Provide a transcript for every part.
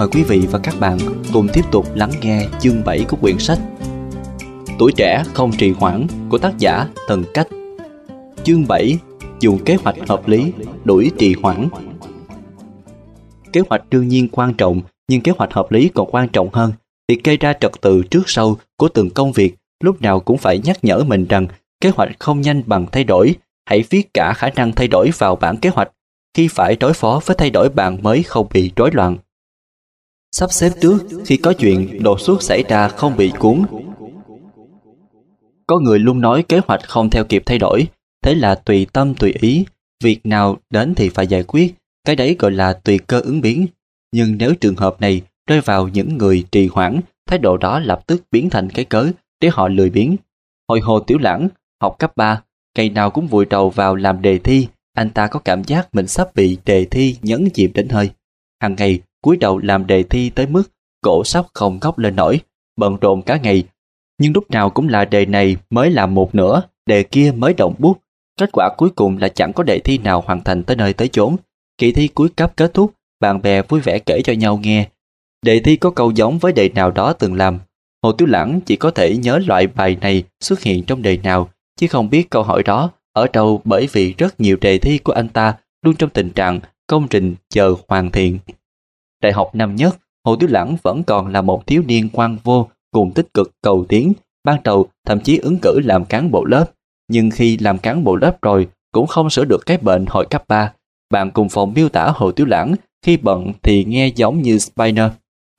Mời quý vị và các bạn cùng tiếp tục lắng nghe chương 7 của quyển sách Tuổi trẻ không trì hoãn của tác giả thần Cách. Chương 7 Dùng kế hoạch hợp lý đuổi trì hoãn. Kế hoạch đương nhiên quan trọng, nhưng kế hoạch hợp lý còn quan trọng hơn. Việc gây ra trật tự trước sau của từng công việc lúc nào cũng phải nhắc nhở mình rằng kế hoạch không nhanh bằng thay đổi. Hãy viết cả khả năng thay đổi vào bản kế hoạch khi phải đối phó với thay đổi bạn mới không bị rối loạn. Sắp xếp trước khi có chuyện đột xuất xảy ra không bị cuốn. Có người luôn nói kế hoạch không theo kịp thay đổi, thế là tùy tâm tùy ý, việc nào đến thì phải giải quyết, cái đấy gọi là tùy cơ ứng biến. Nhưng nếu trường hợp này rơi vào những người trì hoãn, thái độ đó lập tức biến thành cái cớ để họ lười biếng. Hồi hồ tiểu lãng, học cấp 3, ngày nào cũng vùi đầu vào làm đề thi, anh ta có cảm giác mình sắp bị đề thi nhấn chìm đến hơi. Hàng ngày, cúi đầu làm đề thi tới mức cổ sắp không khóc lên nổi, bận rộn cả ngày. Nhưng lúc nào cũng là đề này mới làm một nửa, đề kia mới động bút. Kết quả cuối cùng là chẳng có đề thi nào hoàn thành tới nơi tới chốn. Kỳ thi cuối cấp kết thúc, bạn bè vui vẻ kể cho nhau nghe. Đề thi có câu giống với đề nào đó từng làm. Hồ Tiểu Lãng chỉ có thể nhớ loại bài này xuất hiện trong đề nào, chứ không biết câu hỏi đó ở đâu bởi vì rất nhiều đề thi của anh ta luôn trong tình trạng công trình chờ hoàn thiện. Đại học năm nhất, Hồ Tiểu Lãng vẫn còn là một thiếu niên quan vô cùng tích cực cầu tiến, ban đầu thậm chí ứng cử làm cán bộ lớp. Nhưng khi làm cán bộ lớp rồi cũng không sửa được cái bệnh hồi cấp 3. Bạn cùng phòng miêu tả Hồ Tiểu Lãng khi bận thì nghe giống như Spiner,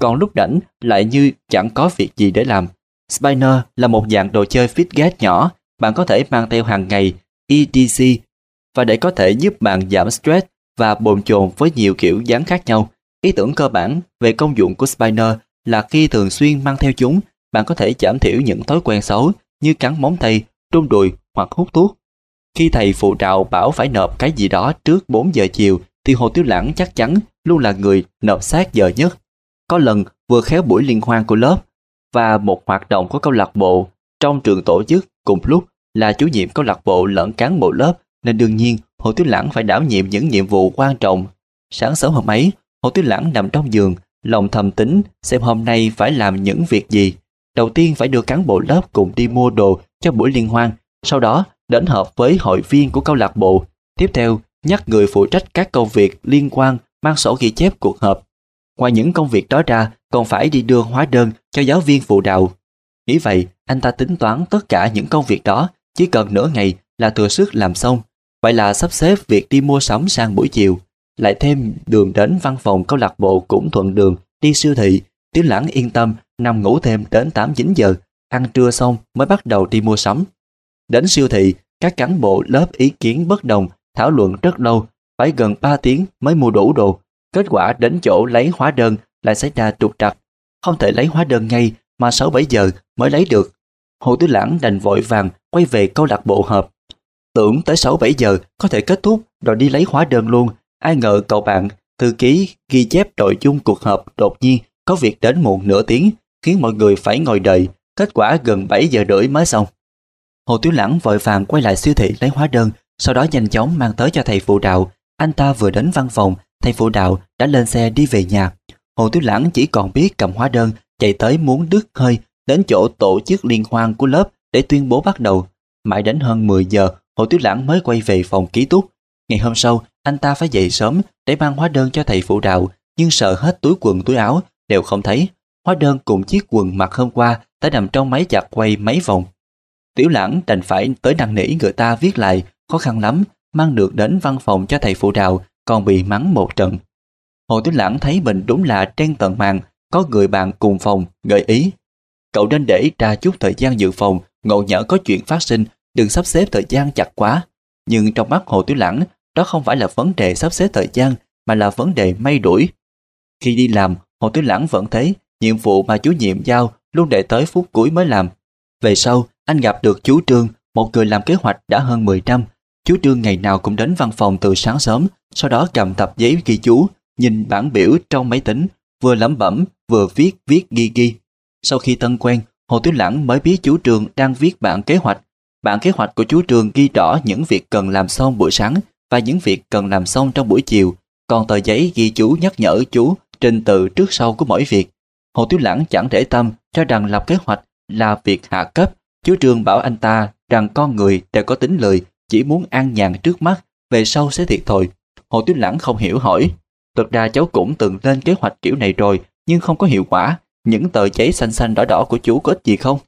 còn lúc rảnh lại như chẳng có việc gì để làm. Spiner là một dạng đồ chơi fitget nhỏ, bạn có thể mang theo hàng ngày EDC và để có thể giúp bạn giảm stress và bồn chồn với nhiều kiểu dáng khác nhau. Ý tưởng cơ bản về công dụng của spinner là khi thường xuyên mang theo chúng, bạn có thể giảm thiểu những thói quen xấu như cắn móng tay, trung đùi hoặc hút thuốc. Khi thầy phụ trào bảo phải nộp cái gì đó trước 4 giờ chiều thì Hồ Tiểu Lãng chắc chắn luôn là người nộp sát giờ nhất. Có lần vừa khéo buổi liên hoan của lớp và một hoạt động của câu lạc bộ trong trường tổ chức cùng lúc là chủ nhiệm câu lạc bộ lẫn cán bộ lớp nên đương nhiên Hồ Tiểu Lãng phải đảm nhiệm những nhiệm vụ quan trọng. Sáng sớm hôm ấy, Hồ Tư Lãng nằm trong giường, lòng thầm tính xem hôm nay phải làm những việc gì. Đầu tiên phải đưa cán bộ lớp cùng đi mua đồ cho buổi liên hoan, sau đó đến họp với hội viên của câu lạc bộ. Tiếp theo, nhắc người phụ trách các công việc liên quan mang sổ ghi chép cuộc họp. Ngoài những công việc đó ra, còn phải đi đưa hóa đơn cho giáo viên phụ đạo. Nghĩ vậy, anh ta tính toán tất cả những công việc đó chỉ cần nửa ngày là thừa sức làm xong. Vậy là sắp xếp việc đi mua sắm sang buổi chiều. Lại thêm đường đến văn phòng câu lạc bộ cũng thuận đường đi siêu thị. Tiếu lãng yên tâm nằm ngủ thêm đến 8-9 giờ. Ăn trưa xong mới bắt đầu đi mua sắm. Đến siêu thị, các cán bộ lớp ý kiến bất đồng thảo luận rất lâu, phải gần 3 tiếng mới mua đủ đồ. Kết quả đến chỗ lấy hóa đơn lại xảy ra trục trặc. Không thể lấy hóa đơn ngay mà 6-7 giờ mới lấy được. Hồ Tứ Lãng đành vội vàng quay về câu lạc bộ họp. Tưởng tới 6-7 giờ có thể kết thúc rồi đi lấy hóa đơn luôn. Ai ngờ cậu bạn, thư ký ghi chép nội dung cuộc họp đột nhiên có việc đến muộn nửa tiếng khiến mọi người phải ngồi đợi. Kết quả gần 7 giờ rưỡi mới xong. Hồ Tiểu Lãng vội vàng quay lại siêu thị lấy hóa đơn, sau đó nhanh chóng mang tới cho thầy phụ đạo. Anh ta vừa đến văn phòng, thầy phụ đạo đã lên xe đi về nhà. Hồ Tiểu Lãng chỉ còn biết cầm hóa đơn, chạy tới muốn đứt hơi đến chỗ tổ chức liên hoan của lớp để tuyên bố bắt đầu. Mãi đến hơn 10 giờ, Hồ Tiểu Lãng mới quay về phòng ký túc. Ngày hôm sau, anh ta phải dậy sớm để mang hóa đơn cho thầy phụ đạo, nhưng sợ hết túi quần túi áo đều không thấy. Hóa đơn cùng chiếc quần mặc hôm qua đã nằm trong máy giặt quay mấy vòng. Tiểu Lãng đành phải tới năn nỉ người ta viết lại, khó khăn lắm, mang được đến văn phòng cho thầy phụ đạo, còn bị mắng một trận. Hồ Tiểu Lãng thấy mình đúng là trên tận màn, có người bạn cùng phòng gợi ý Cậu nên để ra chút thời gian dự phòng, ngộ nhỡ có chuyện phát sinh, đừng sắp xếp thời gian chặt quá. Nhưng trong mắt Hồ Tiểu Lãng, đó không phải là vấn đề sắp xếp thời gian, mà là vấn đề may đuổi. Khi đi làm, Hồ Tứ Lãng vẫn thấy nhiệm vụ mà chú nhiệm giao luôn để tới phút cuối mới làm. Về sau, anh gặp được chú Trương, một người làm kế hoạch đã hơn 10 năm. Chú Trương ngày nào cũng đến văn phòng từ sáng sớm, sau đó cầm tập giấy ghi chú, nhìn bản biểu trong máy tính, vừa lẩm bẩm, vừa viết viết ghi ghi. Sau khi tân quen, Hồ Tứ Lãng mới biết chú trương đang viết bản kế hoạch. Bản kế hoạch của chú trương ghi rõ những việc cần làm xong buổi sáng và những việc cần làm xong trong buổi chiều. Còn tờ giấy ghi chú nhắc nhở chú trình tự trước sau của mỗi việc. Hồ Tiểu Lãng chẳng để tâm cho rằng lập kế hoạch là việc hạ cấp. Chú Trương bảo anh ta rằng con người đều có tính lười, chỉ muốn an nhàn trước mắt, về sau sẽ thiệt thòi. Hồ Tiểu Lãng không hiểu hỏi. Thực ra cháu cũng từng lên kế hoạch kiểu này rồi, nhưng không có hiệu quả. Những tờ giấy xanh xanh đỏ đỏ của chú có ích gì không?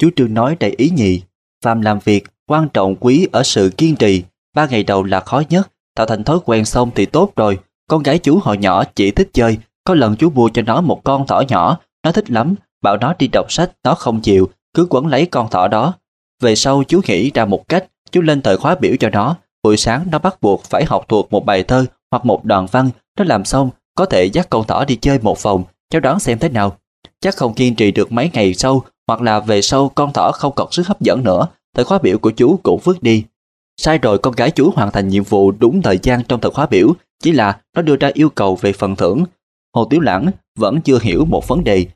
Chú Trương nói đầy ý nhị. Phàm làm việc, quan trọng quý ở sự kiên trì. Ba ngày đầu là khó nhất, tạo thành thói quen xong thì tốt rồi. Con gái chú hồi nhỏ chỉ thích chơi. Có lần chú mua cho nó một con thỏ nhỏ, nó thích lắm. Bảo nó đi đọc sách, nó không chịu, cứ quấn lấy con thỏ đó. Về sau chú nghĩ ra một cách, chú lên thời khóa biểu cho nó. Buổi sáng nó bắt buộc phải học thuộc một bài thơ hoặc một đoạn văn. Nó làm xong, có thể dắt con thỏ đi chơi một vòng, cháu đoán xem thế nào. Chắc không kiên trì được mấy ngày sau, hoặc là về sau con thỏ không còn sức hấp dẫn nữa, thời khóa biểu của chú cũng vứt đi. Sai rồi con gái chú hoàn thành nhiệm vụ đúng thời gian trong thời khóa biểu, chỉ là nó đưa ra yêu cầu về phần thưởng. Hồ Tiểu Lãng vẫn chưa hiểu một vấn đề.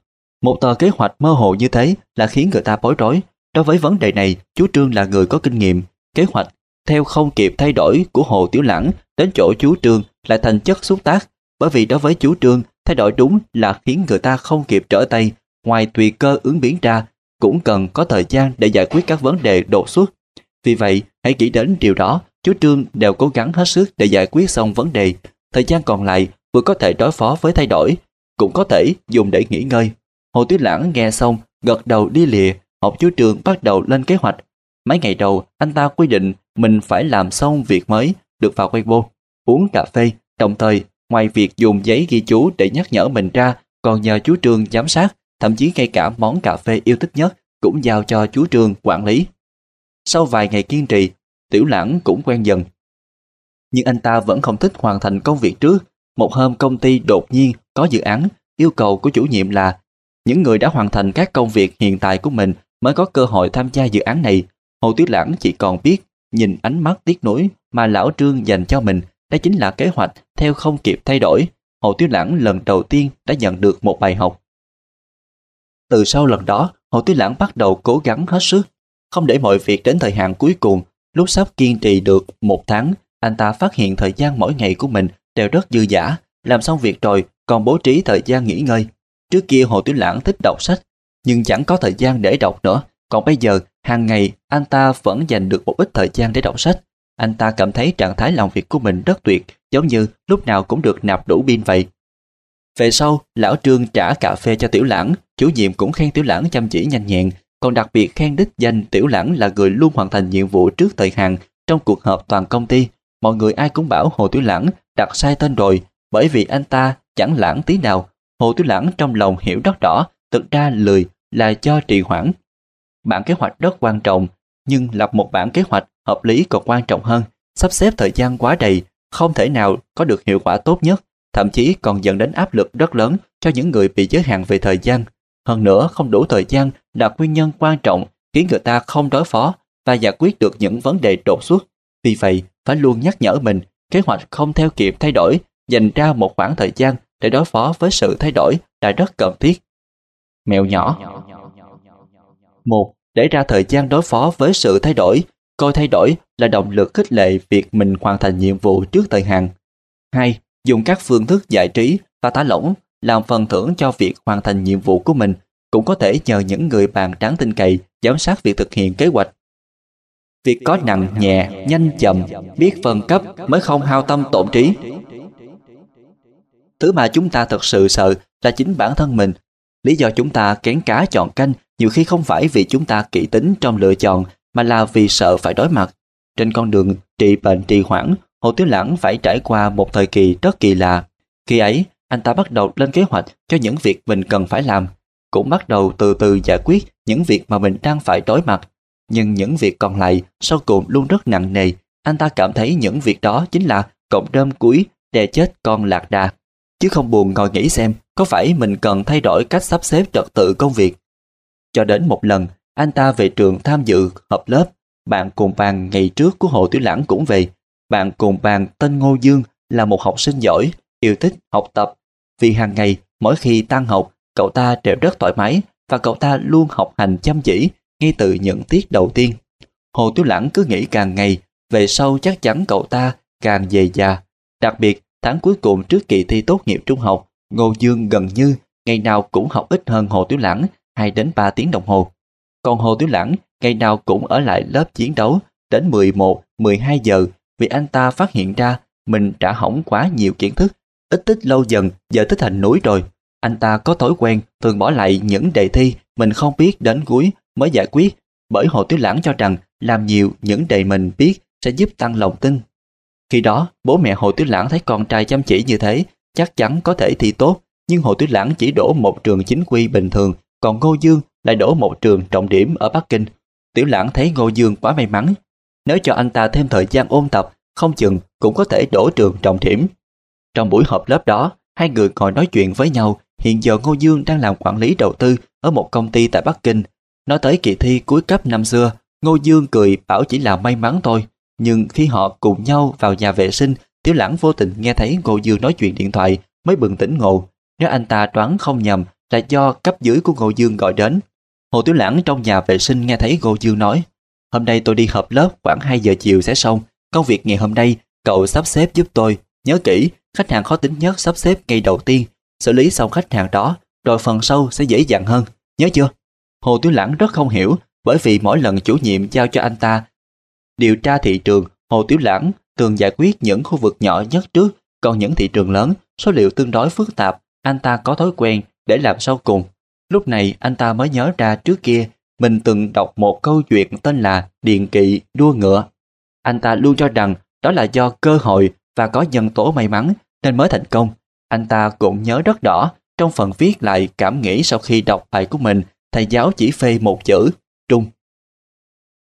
Một tờ kế hoạch mơ hồ như thế là khiến người ta bối rối. Đối với vấn đề này, chú Trương là người có kinh nghiệm. Kế hoạch theo không kịp thay đổi của Hồ Tiểu Lãng đến chỗ chú Trương lại thành chất xúc tác. Bởi vì đối với chú Trương, thay đổi đúng là khiến người ta không kịp trở tay. Ngoài tùy cơ ứng biến ra, cũng cần có thời gian để giải quyết các vấn đề đột xuất. Vì vậy, hãy nghĩ đến điều đó, chú Trương đều cố gắng hết sức để giải quyết xong vấn đề. Thời gian còn lại vừa có thể đối phó với thay đổi, cũng có thể dùng để nghỉ ngơi. Hồ Tuyết Lãng nghe xong, gật đầu đi lìa, học chú Trương bắt đầu lên kế hoạch. Mấy ngày đầu, anh ta quy định mình phải làm xong việc mới, được vào Weibo, uống cà phê, đồng thời ngoài việc dùng giấy ghi chú để nhắc nhở mình ra, còn nhờ chú Trương giám sát, thậm chí ngay cả món cà phê yêu thích nhất cũng giao cho chú Trương quản lý. Sau vài ngày kiên trì, Tiểu Lãng cũng quen dần. Nhưng anh ta vẫn không thích hoàn thành công việc trước. Một hôm công ty đột nhiên có dự án, yêu cầu của chủ nhiệm là những người đã hoàn thành các công việc hiện tại của mình mới có cơ hội tham gia dự án này. Hồ Tiểu Lãng chỉ còn biết nhìn ánh mắt tiếc nuối mà lão Trương dành cho mình, đó chính là kế hoạch theo không kịp thay đổi. Hồ Tiểu Lãng lần đầu tiên đã nhận được một bài học. Từ sau lần đó, Hồ Tiểu Lãng bắt đầu cố gắng hết sức, không để mọi việc đến thời hạn cuối cùng. Lúc sắp kiên trì được một tháng, anh ta phát hiện thời gian mỗi ngày của mình đều rất dư dả. Làm xong việc rồi, còn bố trí thời gian nghỉ ngơi. Trước kia Hồ Tiểu Lãng thích đọc sách, nhưng chẳng có thời gian để đọc nữa. Còn bây giờ, hàng ngày anh ta vẫn dành được một ít thời gian để đọc sách. Anh ta cảm thấy trạng thái làm việc của mình rất tuyệt, giống như lúc nào cũng được nạp đủ pin vậy. Về sau, lão Trương trả cà phê cho Tiểu Lãng, chủ nhiệm cũng khen Tiểu Lãng chăm chỉ nhanh nhẹn, còn đặc biệt khen đích danh Tiểu Lãng là người luôn hoàn thành nhiệm vụ trước thời hạn trong cuộc họp toàn công ty. Mọi người ai cũng bảo Hồ Tiểu Lãng đặt sai tên rồi, bởi vì anh ta chẳng lãng tí nào. Hồ Tiểu Lãng trong lòng hiểu rất rõ, thực ra lười là cho trì hoãn. Bản kế hoạch rất quan trọng, nhưng lập một bản kế hoạch hợp lý còn quan trọng hơn. Sắp xếp thời gian quá đầy, không thể nào có được hiệu quả tốt nhất thậm chí còn dẫn đến áp lực rất lớn cho những người bị giới hạn về thời gian. Hơn nữa, không đủ thời gian là nguyên nhân quan trọng khiến người ta không đối phó và giải quyết được những vấn đề đột xuất. Vì vậy, phải luôn nhắc nhở mình, kế hoạch không theo kịp thay đổi, dành ra một khoảng thời gian để đối phó với sự thay đổi là rất cần thiết. Mẹo nhỏ một Để ra thời gian đối phó với sự thay đổi, coi thay đổi là động lực khích lệ việc mình hoàn thành nhiệm vụ trước thời hạn. 2 dùng các phương thức giải trí và thả lỏng làm phần thưởng cho việc hoàn thành nhiệm vụ của mình cũng có thể nhờ những người bạn đáng tin cậy giám sát việc thực hiện kế hoạch. Việc có nặng nhẹ, nhanh chậm, biết phân cấp mới không hao tâm tổn trí. Thứ mà chúng ta thật sự sợ là chính bản thân mình. Lý do chúng ta kén cá chọn canh nhiều khi không phải vì chúng ta kỹ tính trong lựa chọn mà là vì sợ phải đối mặt. Trên con đường trị bệnh trì hoãn Hồ Tiếu Lãng phải trải qua một thời kỳ rất kỳ lạ. Khi ấy, anh ta bắt đầu lên kế hoạch cho những việc mình cần phải làm, cũng bắt đầu từ từ giải quyết những việc mà mình đang phải đối mặt. Nhưng những việc còn lại sau cùng luôn rất nặng nề. Anh ta cảm thấy những việc đó chính là cộng đơm cuối đè chết con lạc đà. Chứ không buồn ngồi nghĩ xem có phải mình cần thay đổi cách sắp xếp trật tự công việc. Cho đến một lần, anh ta về trường tham dự họp lớp. Bạn cùng bàn ngày trước của Hồ Tiểu Lãng cũng về. Bạn cùng bàn tên Ngô Dương là một học sinh giỏi, yêu thích học tập. Vì hàng ngày, mỗi khi tan học, cậu ta đều rất thoải mái và cậu ta luôn học hành chăm chỉ ngay từ những tiết đầu tiên. Hồ Tiểu Lãng cứ nghĩ càng ngày, về sau chắc chắn cậu ta càng về già. Đặc biệt, tháng cuối cùng trước kỳ thi tốt nghiệp trung học, Ngô Dương gần như ngày nào cũng học ít hơn Hồ Tiểu Lãng 2 đến 3 tiếng đồng hồ. Còn Hồ Tiểu Lãng ngày nào cũng ở lại lớp chiến đấu đến 11, 12 giờ vì anh ta phát hiện ra mình đã hỏng quá nhiều kiến thức. Ít tích lâu dần giờ thích thành núi rồi. Anh ta có thói quen thường bỏ lại những đề thi mình không biết đến cuối mới giải quyết bởi Hồ Tiểu Lãng cho rằng làm nhiều những đề mình biết sẽ giúp tăng lòng tin. Khi đó, bố mẹ Hồ Tiểu Lãng thấy con trai chăm chỉ như thế, chắc chắn có thể thi tốt, nhưng Hồ Tiểu Lãng chỉ đổ một trường chính quy bình thường, còn Ngô Dương lại đổ một trường trọng điểm ở Bắc Kinh. Tiểu Lãng thấy Ngô Dương quá may mắn. Nếu cho anh ta thêm thời gian ôn tập, không chừng cũng có thể đổ trường trọng điểm. Trong buổi họp lớp đó, hai người ngồi nói chuyện với nhau. Hiện giờ Ngô Dương đang làm quản lý đầu tư ở một công ty tại Bắc Kinh. Nói tới kỳ thi cuối cấp năm xưa, Ngô Dương cười bảo chỉ là may mắn thôi. Nhưng khi họ cùng nhau vào nhà vệ sinh, Tiểu Lãng vô tình nghe thấy Ngô Dương nói chuyện điện thoại mới bừng tỉnh ngộ. Nếu anh ta đoán không nhầm là do cấp dưới của Ngô Dương gọi đến. Hồ Tiểu Lãng trong nhà vệ sinh nghe thấy Ngô Dương nói Hôm nay tôi đi họp lớp khoảng 2 giờ chiều sẽ xong. Công việc ngày hôm nay cậu sắp xếp giúp tôi. Nhớ kỹ, khách hàng khó tính nhất sắp xếp ngày đầu tiên. Xử lý xong khách hàng đó, rồi phần sau sẽ dễ dàng hơn. Nhớ chưa? Hồ Tiểu Lãng rất không hiểu bởi vì mỗi lần chủ nhiệm giao cho anh ta điều tra thị trường, Hồ Tiểu Lãng thường giải quyết những khu vực nhỏ nhất trước, còn những thị trường lớn, số liệu tương đối phức tạp, anh ta có thói quen để làm sau cùng. Lúc này anh ta mới nhớ ra trước kia mình từng đọc một câu chuyện tên là Điện kỵ đua ngựa. Anh ta luôn cho rằng đó là do cơ hội và có nhân tố may mắn nên mới thành công. Anh ta cũng nhớ rất rõ trong phần viết lại cảm nghĩ sau khi đọc bài của mình thầy giáo chỉ phê một chữ, trung.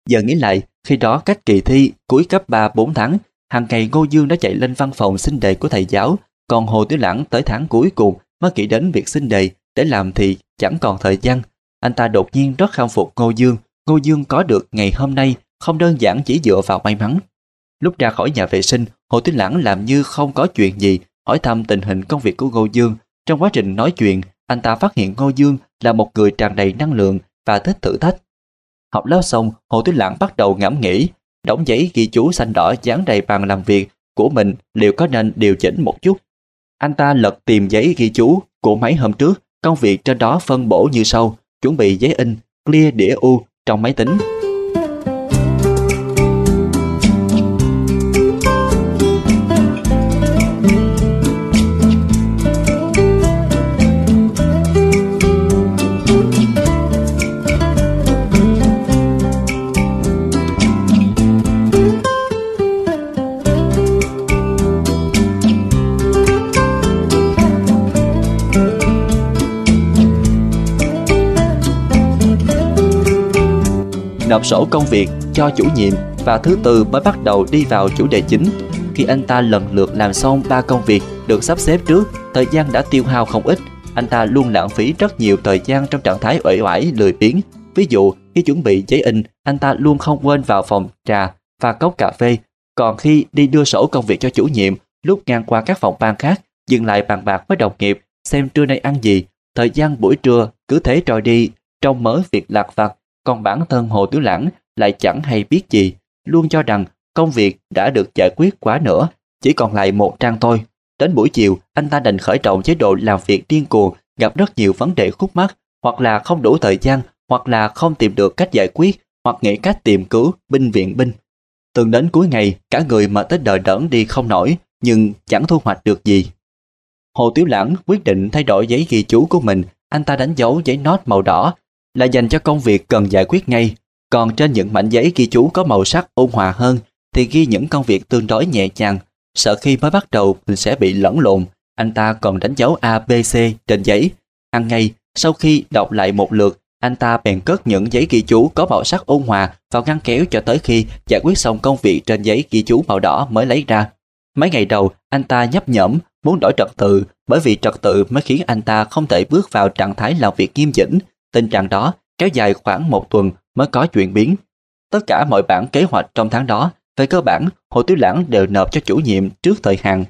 Giờ nghĩ lại, khi đó cách kỳ thi cuối cấp 3-4 tháng, hàng ngày Ngô Dương đã chạy lên văn phòng xin đề của thầy giáo, còn Hồ Tiểu Lãng tới tháng cuối cùng mới nghĩ đến việc xin đề để làm thì chẳng còn thời gian. Anh ta đột nhiên rất khâm phục Ngô Dương. Ngô Dương có được ngày hôm nay không đơn giản chỉ dựa vào may mắn. Lúc ra khỏi nhà vệ sinh, Hồ Tiểu Lãng làm như không có chuyện gì, hỏi thăm tình hình công việc của Ngô Dương. Trong quá trình nói chuyện, anh ta phát hiện Ngô Dương là một người tràn đầy năng lượng và thích thử thách. Học lớp xong, Hồ Tuyết Lãng bắt đầu ngẫm nghĩ, đóng giấy ghi chú xanh đỏ dán đầy bàn làm việc của mình liệu có nên điều chỉnh một chút. Anh ta lật tìm giấy ghi chú của mấy hôm trước, công việc trên đó phân bổ như sau, chuẩn bị giấy in, clear đĩa U trong máy tính. Nộp sổ công việc cho chủ nhiệm và thứ tư mới bắt đầu đi vào chủ đề chính. Khi anh ta lần lượt làm xong ba công việc được sắp xếp trước, thời gian đã tiêu hao không ít. Anh ta luôn lãng phí rất nhiều thời gian trong trạng thái uể oải lười biếng. Ví dụ, khi chuẩn bị giấy in, anh ta luôn không quên vào phòng trà và cốc cà phê. Còn khi đi đưa sổ công việc cho chủ nhiệm, lúc ngang qua các phòng ban khác, dừng lại bàn bạc với đồng nghiệp xem trưa nay ăn gì. Thời gian buổi trưa cứ thế trôi đi trong mớ việc lạc vặt còn bản thân Hồ Tiểu Lãng lại chẳng hay biết gì, luôn cho rằng công việc đã được giải quyết quá nữa, chỉ còn lại một trang thôi. Đến buổi chiều, anh ta đành khởi động chế độ làm việc điên cuồng, gặp rất nhiều vấn đề khúc mắc, hoặc là không đủ thời gian, hoặc là không tìm được cách giải quyết, hoặc nghĩ cách tìm cứu binh viện binh. Từng đến cuối ngày, cả người mà tới đời đẫn đi không nổi, nhưng chẳng thu hoạch được gì. Hồ Tiểu Lãng quyết định thay đổi giấy ghi chú của mình, anh ta đánh dấu giấy nốt màu đỏ là dành cho công việc cần giải quyết ngay. Còn trên những mảnh giấy ghi chú có màu sắc ôn hòa hơn thì ghi những công việc tương đối nhẹ nhàng. Sợ khi mới bắt đầu mình sẽ bị lẫn lộn, anh ta còn đánh dấu A, B, C trên giấy. Hàng ngày, sau khi đọc lại một lượt, anh ta bèn cất những giấy ghi chú có màu sắc ôn hòa vào ngăn kéo cho tới khi giải quyết xong công việc trên giấy ghi chú màu đỏ mới lấy ra. Mấy ngày đầu, anh ta nhấp nhẫm muốn đổi trật tự bởi vì trật tự mới khiến anh ta không thể bước vào trạng thái làm việc nghiêm chỉnh Tình trạng đó kéo dài khoảng một tuần mới có chuyển biến. Tất cả mọi bản kế hoạch trong tháng đó, về cơ bản, Hồ Tiểu Lãng đều nộp cho chủ nhiệm trước thời hạn.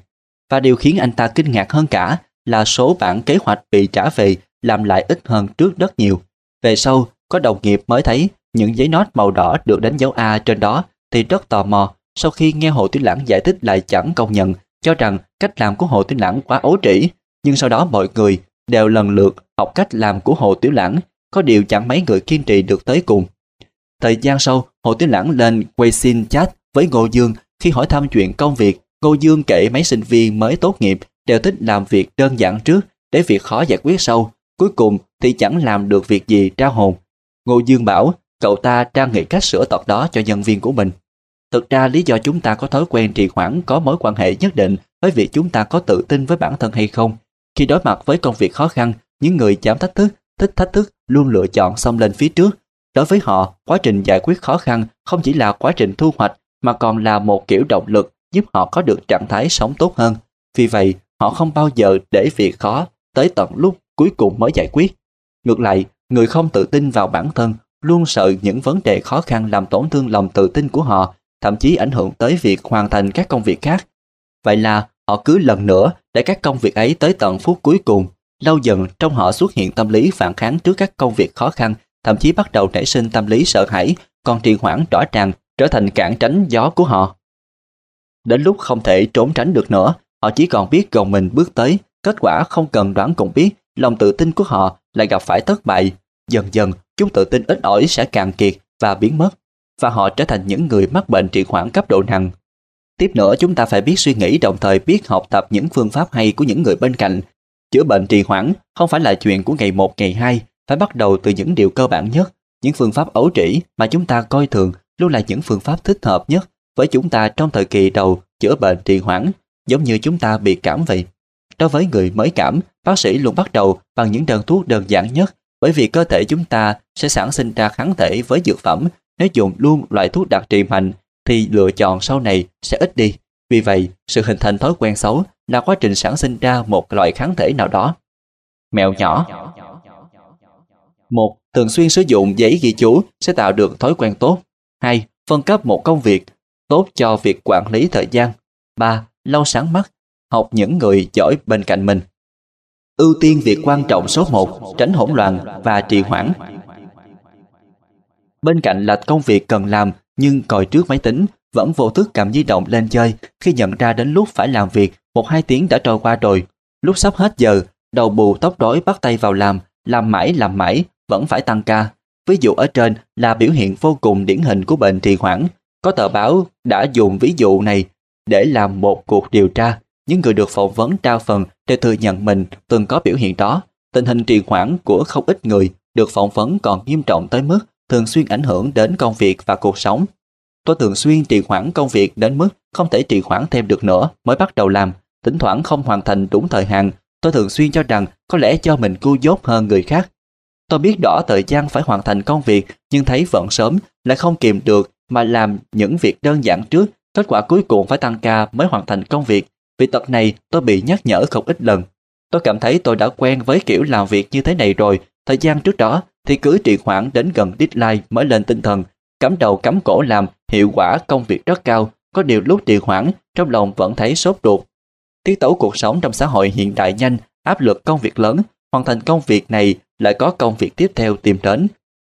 Và điều khiến anh ta kinh ngạc hơn cả là số bản kế hoạch bị trả về làm lại ít hơn trước rất nhiều. Về sau, có đồng nghiệp mới thấy những giấy nốt màu đỏ được đánh dấu A trên đó thì rất tò mò. Sau khi nghe Hồ Tiểu Lãng giải thích lại chẳng công nhận, cho rằng cách làm của Hồ Tiểu Lãng quá ấu trĩ. Nhưng sau đó mọi người đều lần lượt học cách làm của Hồ Tiểu Lãng, có điều chẳng mấy người kiên trì được tới cùng. Thời gian sau, Hồ tiến Lãng lên quay xin chat với Ngô Dương khi hỏi thăm chuyện công việc. Ngô Dương kể mấy sinh viên mới tốt nghiệp đều thích làm việc đơn giản trước để việc khó giải quyết sau. Cuối cùng thì chẳng làm được việc gì ra hồn. Ngô Dương bảo cậu ta đang nghĩ cách sửa tật đó cho nhân viên của mình. Thực ra lý do chúng ta có thói quen trì hoãn có mối quan hệ nhất định với việc chúng ta có tự tin với bản thân hay không. Khi đối mặt với công việc khó khăn, những người dám thách thức, thích thách thức luôn lựa chọn xông lên phía trước. Đối với họ, quá trình giải quyết khó khăn không chỉ là quá trình thu hoạch mà còn là một kiểu động lực giúp họ có được trạng thái sống tốt hơn. Vì vậy, họ không bao giờ để việc khó tới tận lúc cuối cùng mới giải quyết. Ngược lại, người không tự tin vào bản thân luôn sợ những vấn đề khó khăn làm tổn thương lòng tự tin của họ, thậm chí ảnh hưởng tới việc hoàn thành các công việc khác. Vậy là họ cứ lần nữa để các công việc ấy tới tận phút cuối cùng. Lâu dần trong họ xuất hiện tâm lý phản kháng trước các công việc khó khăn, thậm chí bắt đầu nảy sinh tâm lý sợ hãi, còn trì hoãn rõ ràng trở thành cản tránh gió của họ. Đến lúc không thể trốn tránh được nữa, họ chỉ còn biết gồng mình bước tới, kết quả không cần đoán cũng biết, lòng tự tin của họ lại gặp phải thất bại. Dần dần, chúng tự tin ít ỏi sẽ cạn kiệt và biến mất, và họ trở thành những người mắc bệnh trì hoãn cấp độ nặng. Tiếp nữa chúng ta phải biết suy nghĩ đồng thời biết học tập những phương pháp hay của những người bên cạnh. Chữa bệnh trì hoãn không phải là chuyện của ngày một ngày hai, phải bắt đầu từ những điều cơ bản nhất. Những phương pháp ấu trĩ mà chúng ta coi thường luôn là những phương pháp thích hợp nhất với chúng ta trong thời kỳ đầu chữa bệnh trì hoãn, giống như chúng ta bị cảm vậy. Đối với người mới cảm, bác sĩ luôn bắt đầu bằng những đơn thuốc đơn giản nhất bởi vì cơ thể chúng ta sẽ sản sinh ra kháng thể với dược phẩm. Nếu dùng luôn loại thuốc đặc trị mạnh thì lựa chọn sau này sẽ ít đi. Vì vậy, sự hình thành thói quen xấu là quá trình sản sinh ra một loại kháng thể nào đó. Mèo nhỏ một Thường xuyên sử dụng giấy ghi chú sẽ tạo được thói quen tốt. 2. Phân cấp một công việc tốt cho việc quản lý thời gian. 3. Lau sáng mắt, học những người giỏi bên cạnh mình. Ưu tiên việc quan trọng số 1, tránh hỗn loạn và trì hoãn. Bên cạnh là công việc cần làm nhưng còi trước máy tính vẫn vô thức cầm di động lên chơi khi nhận ra đến lúc phải làm việc một hai tiếng đã trôi qua rồi. Lúc sắp hết giờ, đầu bù tóc rối bắt tay vào làm, làm mãi làm mãi, vẫn phải tăng ca. Ví dụ ở trên là biểu hiện vô cùng điển hình của bệnh trì hoãn. Có tờ báo đã dùng ví dụ này để làm một cuộc điều tra. Những người được phỏng vấn đa phần đều thừa nhận mình từng có biểu hiện đó. Tình hình trì hoãn của không ít người được phỏng vấn còn nghiêm trọng tới mức thường xuyên ảnh hưởng đến công việc và cuộc sống. Tôi thường xuyên trì hoãn công việc đến mức không thể trì hoãn thêm được nữa mới bắt đầu làm, thỉnh thoảng không hoàn thành đúng thời hạn. Tôi thường xuyên cho rằng có lẽ cho mình cu dốt hơn người khác. Tôi biết rõ thời gian phải hoàn thành công việc nhưng thấy vẫn sớm lại không kìm được mà làm những việc đơn giản trước. Kết quả cuối cùng phải tăng ca mới hoàn thành công việc. Vì tật này tôi bị nhắc nhở không ít lần. Tôi cảm thấy tôi đã quen với kiểu làm việc như thế này rồi. Thời gian trước đó thì cứ trì hoãn đến gần deadline mới lên tinh thần, cắm đầu cắm cổ làm, hiệu quả công việc rất cao, có điều lúc trì hoãn, trong lòng vẫn thấy sốt ruột. Tiết tấu cuộc sống trong xã hội hiện đại nhanh, áp lực công việc lớn, hoàn thành công việc này lại có công việc tiếp theo tìm đến.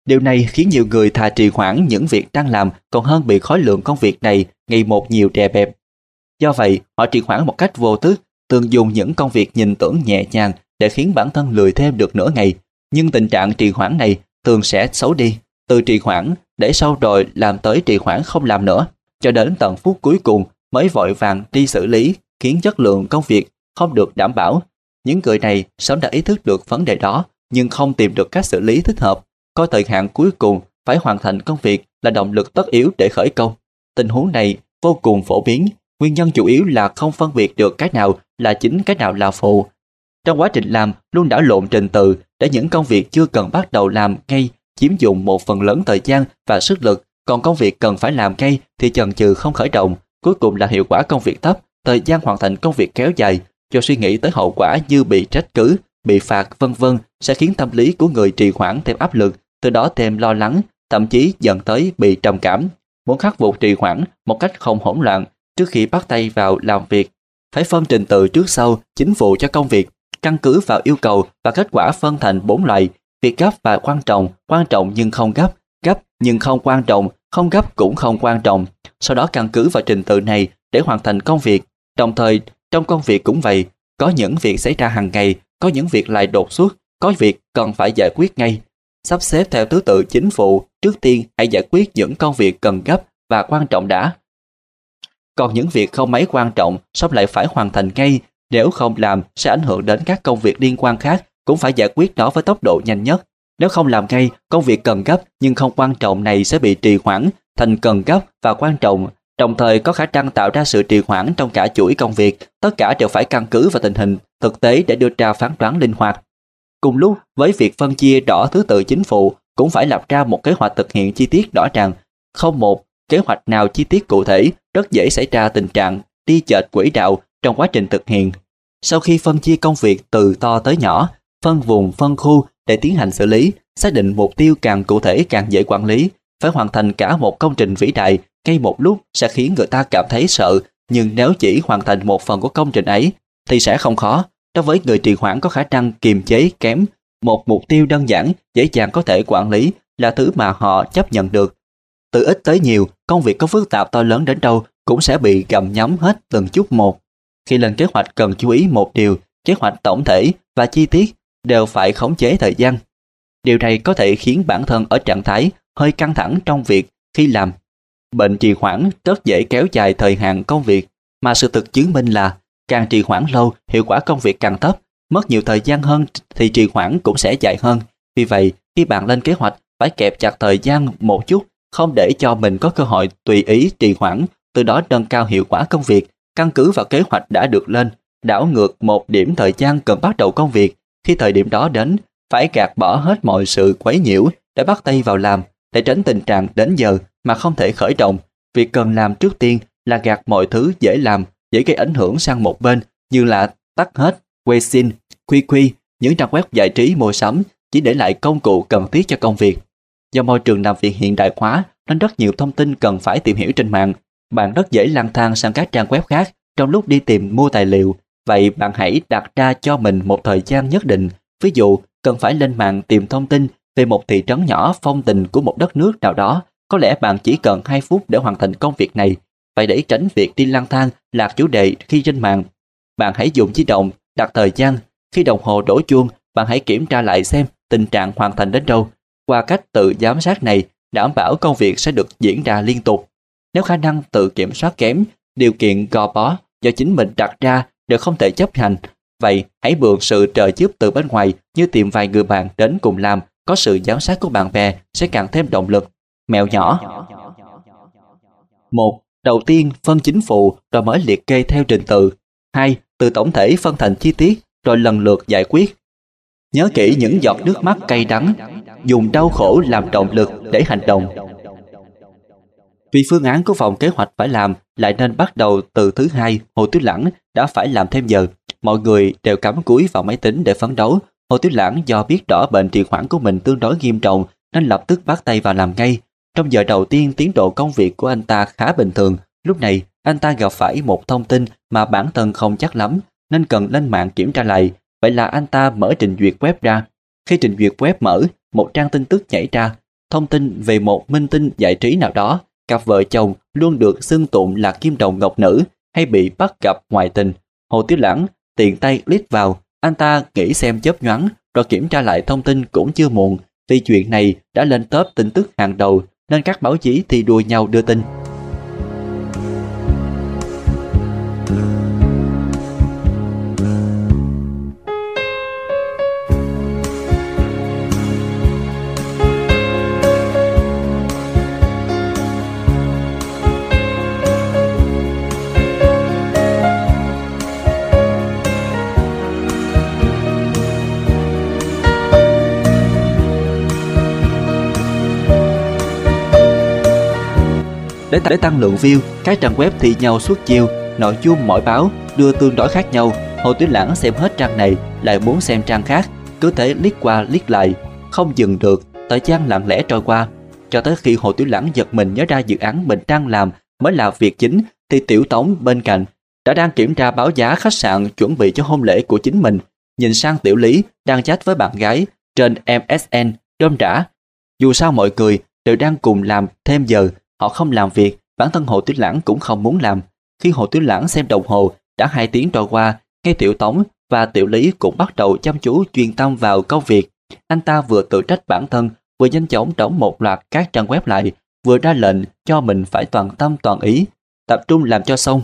Điều này khiến nhiều người thà trì hoãn những việc đang làm còn hơn bị khối lượng công việc này ngày một nhiều đè bẹp. Do vậy, họ trì hoãn một cách vô thức, thường dùng những công việc nhìn tưởng nhẹ nhàng để khiến bản thân lười thêm được nửa ngày, nhưng tình trạng trì hoãn này thường sẽ xấu đi, từ trì hoãn để sau rồi làm tới trì hoãn không làm nữa, cho đến tận phút cuối cùng mới vội vàng đi xử lý, khiến chất lượng công việc không được đảm bảo. Những người này sớm đã ý thức được vấn đề đó, nhưng không tìm được cách xử lý thích hợp, coi thời hạn cuối cùng phải hoàn thành công việc là động lực tất yếu để khởi công. Tình huống này vô cùng phổ biến, nguyên nhân chủ yếu là không phân biệt được cái nào là chính cái nào là phụ. Trong quá trình làm luôn đảo lộn trình tự để những công việc chưa cần bắt đầu làm ngay chiếm dụng một phần lớn thời gian và sức lực, còn công việc cần phải làm ngay thì chần chừ không khởi động, cuối cùng là hiệu quả công việc thấp, thời gian hoàn thành công việc kéo dài, cho suy nghĩ tới hậu quả như bị trách cứ, bị phạt vân vân sẽ khiến tâm lý của người trì hoãn thêm áp lực, từ đó thêm lo lắng, thậm chí dẫn tới bị trầm cảm. Muốn khắc phục trì hoãn một cách không hỗn loạn trước khi bắt tay vào làm việc, phải phân trình tự trước sau chính vụ cho công việc căn cứ vào yêu cầu và kết quả phân thành bốn loại, việc gấp và quan trọng, quan trọng nhưng không gấp, gấp nhưng không quan trọng, không gấp cũng không quan trọng. Sau đó căn cứ vào trình tự này để hoàn thành công việc. Đồng thời, trong công việc cũng vậy, có những việc xảy ra hàng ngày, có những việc lại đột xuất, có việc cần phải giải quyết ngay. Sắp xếp theo thứ tự chính phụ, trước tiên hãy giải quyết những công việc cần gấp và quan trọng đã. Còn những việc không mấy quan trọng sắp lại phải hoàn thành ngay, nếu không làm sẽ ảnh hưởng đến các công việc liên quan khác, cũng phải giải quyết nó với tốc độ nhanh nhất. Nếu không làm ngay, công việc cần gấp nhưng không quan trọng này sẽ bị trì hoãn thành cần gấp và quan trọng, đồng thời có khả năng tạo ra sự trì hoãn trong cả chuỗi công việc. Tất cả đều phải căn cứ vào tình hình thực tế để đưa ra phán đoán linh hoạt. Cùng lúc với việc phân chia rõ thứ tự chính phủ, cũng phải lập ra một kế hoạch thực hiện chi tiết rõ ràng. Không một kế hoạch nào chi tiết cụ thể, rất dễ xảy ra tình trạng đi chệch quỹ đạo trong quá trình thực hiện. Sau khi phân chia công việc từ to tới nhỏ, phân vùng, phân khu để tiến hành xử lý, xác định mục tiêu càng cụ thể càng dễ quản lý, phải hoàn thành cả một công trình vĩ đại ngay một lúc sẽ khiến người ta cảm thấy sợ, nhưng nếu chỉ hoàn thành một phần của công trình ấy thì sẽ không khó. Đối với người trì hoãn có khả năng kiềm chế kém, một mục tiêu đơn giản, dễ dàng có thể quản lý là thứ mà họ chấp nhận được. Từ ít tới nhiều, công việc có phức tạp to lớn đến đâu cũng sẽ bị gầm nhắm hết từng chút một. Khi lên kế hoạch cần chú ý một điều, kế hoạch tổng thể và chi tiết đều phải khống chế thời gian. Điều này có thể khiến bản thân ở trạng thái hơi căng thẳng trong việc khi làm. Bệnh trì hoãn rất dễ kéo dài thời hạn công việc, mà sự thực chứng minh là càng trì hoãn lâu, hiệu quả công việc càng thấp, mất nhiều thời gian hơn thì trì hoãn cũng sẽ dài hơn. Vì vậy, khi bạn lên kế hoạch, phải kẹp chặt thời gian một chút, không để cho mình có cơ hội tùy ý trì hoãn, từ đó nâng cao hiệu quả công việc, căn cứ vào kế hoạch đã được lên, đảo ngược một điểm thời gian cần bắt đầu công việc. Khi thời điểm đó đến, phải gạt bỏ hết mọi sự quấy nhiễu để bắt tay vào làm, để tránh tình trạng đến giờ mà không thể khởi động. Việc cần làm trước tiên là gạt mọi thứ dễ làm, dễ gây ảnh hưởng sang một bên như là tắt hết, quay xin, quy quy, những trang web giải trí mua sắm chỉ để lại công cụ cần thiết cho công việc. Do môi trường làm việc hiện đại hóa nên rất nhiều thông tin cần phải tìm hiểu trên mạng. Bạn rất dễ lang thang sang các trang web khác trong lúc đi tìm mua tài liệu. Vậy bạn hãy đặt ra cho mình một thời gian nhất định. Ví dụ, cần phải lên mạng tìm thông tin về một thị trấn nhỏ phong tình của một đất nước nào đó, có lẽ bạn chỉ cần 2 phút để hoàn thành công việc này. Vậy để tránh việc đi lang thang lạc chủ đề khi trên mạng, bạn hãy dùng di động đặt thời gian. Khi đồng hồ đổ chuông, bạn hãy kiểm tra lại xem tình trạng hoàn thành đến đâu. Qua cách tự giám sát này, đảm bảo công việc sẽ được diễn ra liên tục. Nếu khả năng tự kiểm soát kém, điều kiện gò bó do chính mình đặt ra đều không thể chấp hành, vậy hãy mượn sự trợ giúp từ bên ngoài như tìm vài người bạn đến cùng làm có sự giám sát của bạn bè sẽ càng thêm động lực. Mẹo nhỏ một Đầu tiên phân chính phụ rồi mới liệt kê theo trình tự. 2. Từ tổng thể phân thành chi tiết rồi lần lượt giải quyết. Nhớ kỹ những giọt nước mắt cay đắng, dùng đau khổ làm động lực để hành động. Vì phương án của phòng kế hoạch phải làm lại nên bắt đầu từ thứ hai, Hồ Tiểu Lãng đã phải làm thêm giờ. Mọi người đều cắm cúi vào máy tính để phấn đấu Hồ Tiểu Lãng do biết rõ bệnh trì hoãn của mình tương đối nghiêm trọng nên lập tức bắt tay vào làm ngay. Trong giờ đầu tiên tiến độ công việc của anh ta khá bình thường. Lúc này anh ta gặp phải một thông tin mà bản thân không chắc lắm nên cần lên mạng kiểm tra lại. Vậy là anh ta mở trình duyệt web ra. Khi trình duyệt web mở, một trang tin tức nhảy ra. Thông tin về một minh tinh giải trí nào đó. Cặp vợ chồng luôn được xưng tụng là kim đồng ngọc nữ hay bị bắt gặp ngoại tình. Hồ Tiểu Lãng tiện tay lít vào, anh ta nghĩ xem chớp nhoắn rồi kiểm tra lại thông tin cũng chưa muộn, vì chuyện này đã lên top tin tức hàng đầu nên các báo chí thì đua nhau đưa tin. Để, để tăng lượng view, các trang web thi nhau suốt chiều, nội dung mỗi báo đưa tương đối khác nhau. Hồ Tuyết Lãng xem hết trang này, lại muốn xem trang khác, cứ thế liếc qua liếc lại, không dừng được, thời gian lặng lẽ trôi qua. Cho tới khi Hồ Tuyết Lãng giật mình nhớ ra dự án mình đang làm mới là việc chính, thì Tiểu Tống bên cạnh đã đang kiểm tra báo giá khách sạn chuẩn bị cho hôn lễ của chính mình. Nhìn sang Tiểu Lý đang chat với bạn gái trên MSN, đơm trả. Dù sao mọi người đều đang cùng làm thêm giờ Họ không làm việc, bản thân Hồ Tuyết Lãng cũng không muốn làm. Khi Hồ Tuyết Lãng xem đồng hồ, đã hai tiếng trôi qua, ngay tiểu tống và tiểu lý cũng bắt đầu chăm chú chuyên tâm vào công việc. Anh ta vừa tự trách bản thân, vừa nhanh chóng đóng một loạt các trang web lại, vừa ra lệnh cho mình phải toàn tâm toàn ý, tập trung làm cho xong.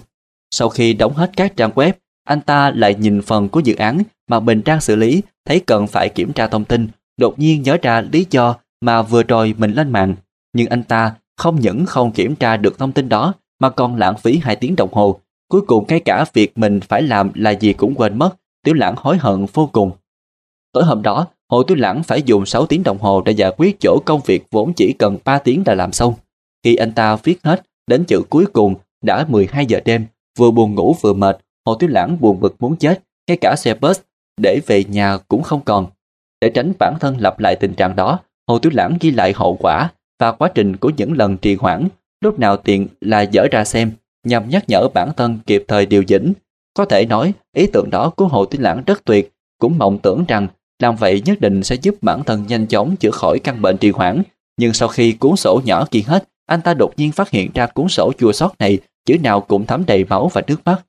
Sau khi đóng hết các trang web, anh ta lại nhìn phần của dự án mà mình đang xử lý, thấy cần phải kiểm tra thông tin, đột nhiên nhớ ra lý do mà vừa rồi mình lên mạng. Nhưng anh ta không những không kiểm tra được thông tin đó mà còn lãng phí 2 tiếng đồng hồ. Cuối cùng ngay cả việc mình phải làm là gì cũng quên mất, Tiểu Lãng hối hận vô cùng. Tối hôm đó, Hồ Tiểu Lãng phải dùng 6 tiếng đồng hồ để giải quyết chỗ công việc vốn chỉ cần 3 tiếng là làm xong. Khi anh ta viết hết, đến chữ cuối cùng đã 12 giờ đêm, vừa buồn ngủ vừa mệt, Hồ Tiểu Lãng buồn bực muốn chết, ngay cả xe bus để về nhà cũng không còn. Để tránh bản thân lặp lại tình trạng đó, Hồ Tiểu Lãng ghi lại hậu quả và quá trình của những lần trì hoãn, lúc nào tiện là dở ra xem, nhằm nhắc nhở bản thân kịp thời điều chỉnh. Có thể nói, ý tưởng đó của Hồ tiến Lãng rất tuyệt, cũng mộng tưởng rằng làm vậy nhất định sẽ giúp bản thân nhanh chóng chữa khỏi căn bệnh trì hoãn. Nhưng sau khi cuốn sổ nhỏ kia hết, anh ta đột nhiên phát hiện ra cuốn sổ chua sót này chữ nào cũng thấm đầy máu và nước mắt.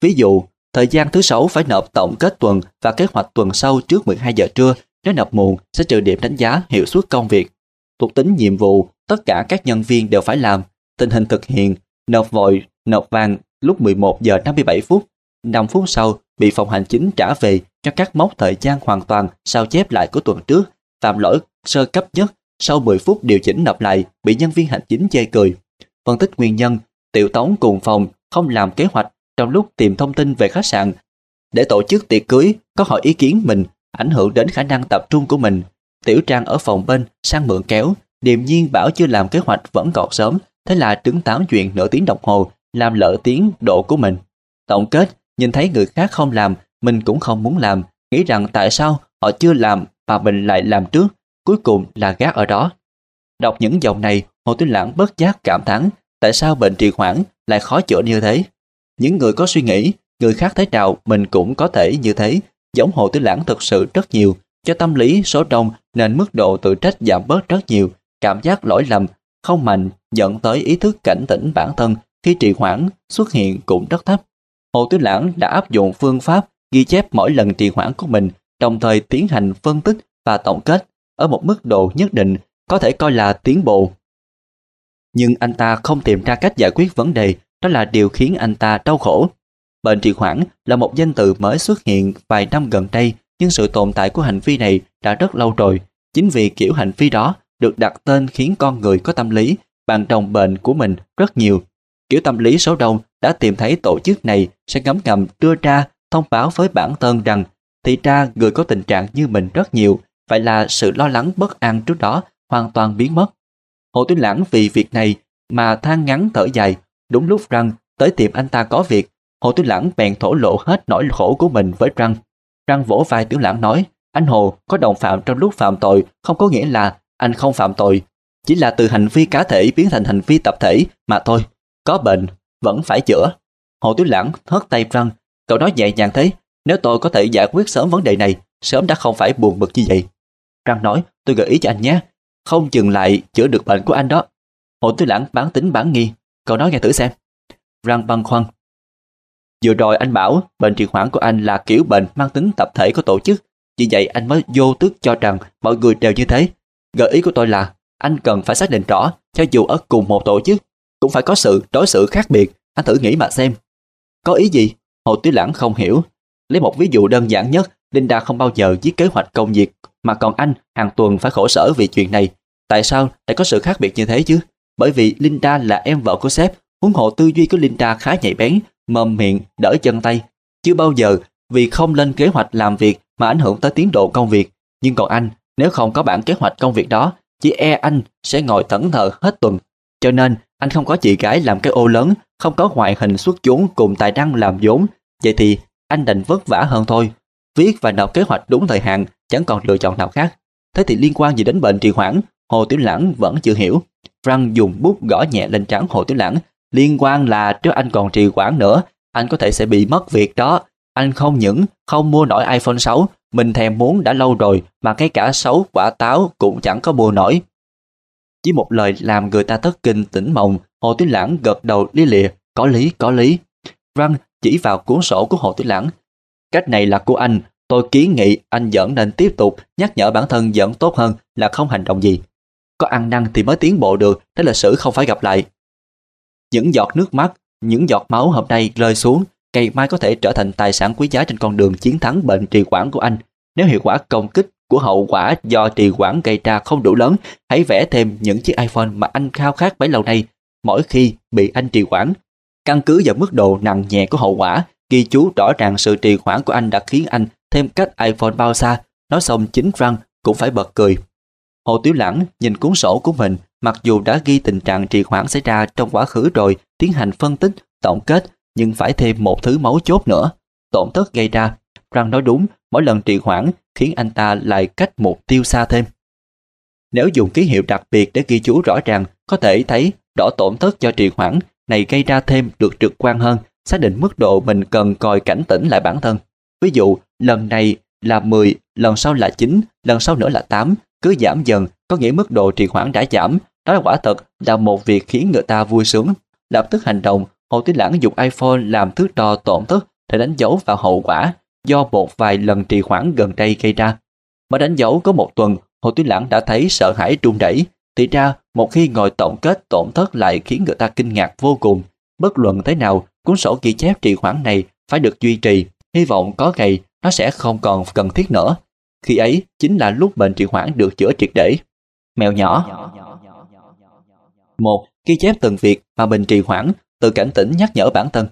Ví dụ, thời gian thứ sáu phải nộp tổng kết tuần và kế hoạch tuần sau trước 12 giờ trưa. Nếu nộp muộn sẽ trừ điểm đánh giá hiệu suất công việc. Thuộc tính nhiệm vụ, tất cả các nhân viên đều phải làm. Tình hình thực hiện, nộp vội, nộp vàng lúc 11 giờ 57 phút. 5 phút sau, bị phòng hành chính trả về cho các mốc thời gian hoàn toàn sao chép lại của tuần trước. Phạm lỗi sơ cấp nhất, sau 10 phút điều chỉnh nộp lại, bị nhân viên hành chính chê cười. Phân tích nguyên nhân, tiểu tống cùng phòng không làm kế hoạch trong lúc tìm thông tin về khách sạn để tổ chức tiệc cưới có hỏi ý kiến mình ảnh hưởng đến khả năng tập trung của mình. Tiểu Trang ở phòng bên sang mượn kéo, điềm nhiên bảo chưa làm kế hoạch vẫn còn sớm, thế là đứng tám chuyện nửa tiếng đồng hồ, làm lỡ tiếng độ của mình. Tổng kết, nhìn thấy người khác không làm, mình cũng không muốn làm, nghĩ rằng tại sao họ chưa làm mà mình lại làm trước, cuối cùng là gác ở đó. Đọc những dòng này, Hồ Tuyết Lãng bất giác cảm thán tại sao bệnh trì hoãn lại khó chữa như thế. Những người có suy nghĩ, người khác thấy nào mình cũng có thể như thế, giống Hồ Tuyết Lãng thực sự rất nhiều, cho tâm lý số đông nên mức độ tự trách giảm bớt rất nhiều, cảm giác lỗi lầm không mạnh dẫn tới ý thức cảnh tỉnh bản thân khi trì hoãn xuất hiện cũng rất thấp. Hồ Tuyết Lãng đã áp dụng phương pháp ghi chép mỗi lần trì hoãn của mình, đồng thời tiến hành phân tích và tổng kết ở một mức độ nhất định có thể coi là tiến bộ. Nhưng anh ta không tìm ra cách giải quyết vấn đề, đó là điều khiến anh ta đau khổ. Bệnh trì hoãn là một danh từ mới xuất hiện vài năm gần đây, nhưng sự tồn tại của hành vi này đã rất lâu rồi. Chính vì kiểu hành vi đó được đặt tên khiến con người có tâm lý, bạn đồng bệnh của mình rất nhiều. Kiểu tâm lý số đông đã tìm thấy tổ chức này sẽ ngấm ngầm đưa ra thông báo với bản thân rằng thì ra người có tình trạng như mình rất nhiều, vậy là sự lo lắng bất an trước đó hoàn toàn biến mất. Hồ Tuyến Lãng vì việc này mà than ngắn thở dài, đúng lúc răng tới tiệm anh ta có việc, Hồ Tuyến Lãng bèn thổ lộ hết nỗi khổ của mình với Răng. Răng vỗ vai Tiểu Lãng nói, anh Hồ có đồng phạm trong lúc phạm tội không có nghĩa là anh không phạm tội, chỉ là từ hành vi cá thể biến thành hành vi tập thể mà thôi. Có bệnh, vẫn phải chữa. Hồ Tiểu Lãng hất tay Răng, cậu nói nhẹ nhàng thế, nếu tôi có thể giải quyết sớm vấn đề này, sớm đã không phải buồn bực như vậy. Răng nói, tôi gợi ý cho anh nhé, không chừng lại chữa được bệnh của anh đó. Hồ Tiểu Lãng bán tính bán nghi, cậu nói nghe thử xem. Răng băn khoăn, Vừa rồi anh bảo bệnh trì hoãn của anh là kiểu bệnh mang tính tập thể của tổ chức, vì vậy anh mới vô tức cho rằng mọi người đều như thế. Gợi ý của tôi là anh cần phải xác định rõ, cho dù ở cùng một tổ chức, cũng phải có sự đối xử khác biệt, anh thử nghĩ mà xem. Có ý gì? Hồ Tuyết Lãng không hiểu. Lấy một ví dụ đơn giản nhất, Linda không bao giờ viết kế hoạch công việc, mà còn anh hàng tuần phải khổ sở vì chuyện này. Tại sao lại có sự khác biệt như thế chứ? Bởi vì Linda là em vợ của sếp, huống hộ tư duy của Linda khá nhạy bén, mồm miệng, đỡ chân tay. Chưa bao giờ vì không lên kế hoạch làm việc mà ảnh hưởng tới tiến độ công việc. Nhưng còn anh, nếu không có bản kế hoạch công việc đó, chỉ e anh sẽ ngồi thẫn thờ hết tuần. Cho nên, anh không có chị gái làm cái ô lớn, không có ngoại hình xuất chúng cùng tài năng làm vốn. Vậy thì, anh đành vất vả hơn thôi. Viết và nộp kế hoạch đúng thời hạn, chẳng còn lựa chọn nào khác. Thế thì liên quan gì đến bệnh trì hoãn, Hồ Tiểu Lãng vẫn chưa hiểu. Răng dùng bút gõ nhẹ lên trán Hồ Tiểu Lãng, Liên quan là nếu anh còn trì quản nữa, anh có thể sẽ bị mất việc đó. Anh không những không mua nổi iPhone 6, mình thèm muốn đã lâu rồi mà cái cả 6 quả táo cũng chẳng có mua nổi. Chỉ một lời làm người ta thất kinh tỉnh mộng, Hồ Tuyết Lãng gật đầu lý lịa, có lý, có lý. Răng chỉ vào cuốn sổ của Hồ Tuyết Lãng. Cách này là của anh, tôi kiến nghị anh vẫn nên tiếp tục nhắc nhở bản thân vẫn tốt hơn là không hành động gì. Có ăn năn thì mới tiến bộ được, thế là sự không phải gặp lại. Những giọt nước mắt, những giọt máu hôm nay rơi xuống, ngày mai có thể trở thành tài sản quý giá trên con đường chiến thắng bệnh trì quản của anh. Nếu hiệu quả công kích của hậu quả do trì quản gây ra không đủ lớn, hãy vẽ thêm những chiếc iPhone mà anh khao khát bấy lâu nay mỗi khi bị anh trì quản. Căn cứ vào mức độ nặng nhẹ của hậu quả, ghi chú rõ ràng sự trì hoãn của anh đã khiến anh thêm cách iPhone bao xa, nói xong chính răng cũng phải bật cười. Hồ Tiểu Lãng nhìn cuốn sổ của mình, mặc dù đã ghi tình trạng trì hoãn xảy ra trong quá khứ rồi, tiến hành phân tích, tổng kết, nhưng phải thêm một thứ mấu chốt nữa. Tổn thất gây ra, rằng nói đúng, mỗi lần trì hoãn khiến anh ta lại cách mục tiêu xa thêm. Nếu dùng ký hiệu đặc biệt để ghi chú rõ ràng, có thể thấy rõ tổn thất cho trì hoãn này gây ra thêm được trực quan hơn, xác định mức độ mình cần coi cảnh tỉnh lại bản thân. Ví dụ, lần này là 10, lần sau là 9, lần sau nữa là 8, cứ giảm dần, có nghĩa mức độ trì hoãn đã giảm. Đó là quả thật là một việc khiến người ta vui sướng. Lập tức hành động, Hồ Tiến Lãng dùng iPhone làm thước đo tổn thất để đánh dấu vào hậu quả do một vài lần trì hoãn gần đây gây ra. Mới đánh dấu có một tuần, Hồ Tiến Lãng đã thấy sợ hãi trung đẩy. Thì ra, một khi ngồi tổng kết tổn thất lại khiến người ta kinh ngạc vô cùng. Bất luận thế nào, cuốn sổ ghi chép trì hoãn này phải được duy trì. Hy vọng có ngày nó sẽ không còn cần thiết nữa. Khi ấy chính là lúc bệnh trì hoãn được chữa triệt để. Mèo nhỏ một Ghi chép từng việc mà mình trì hoãn, tự cảnh tỉnh nhắc nhở bản thân.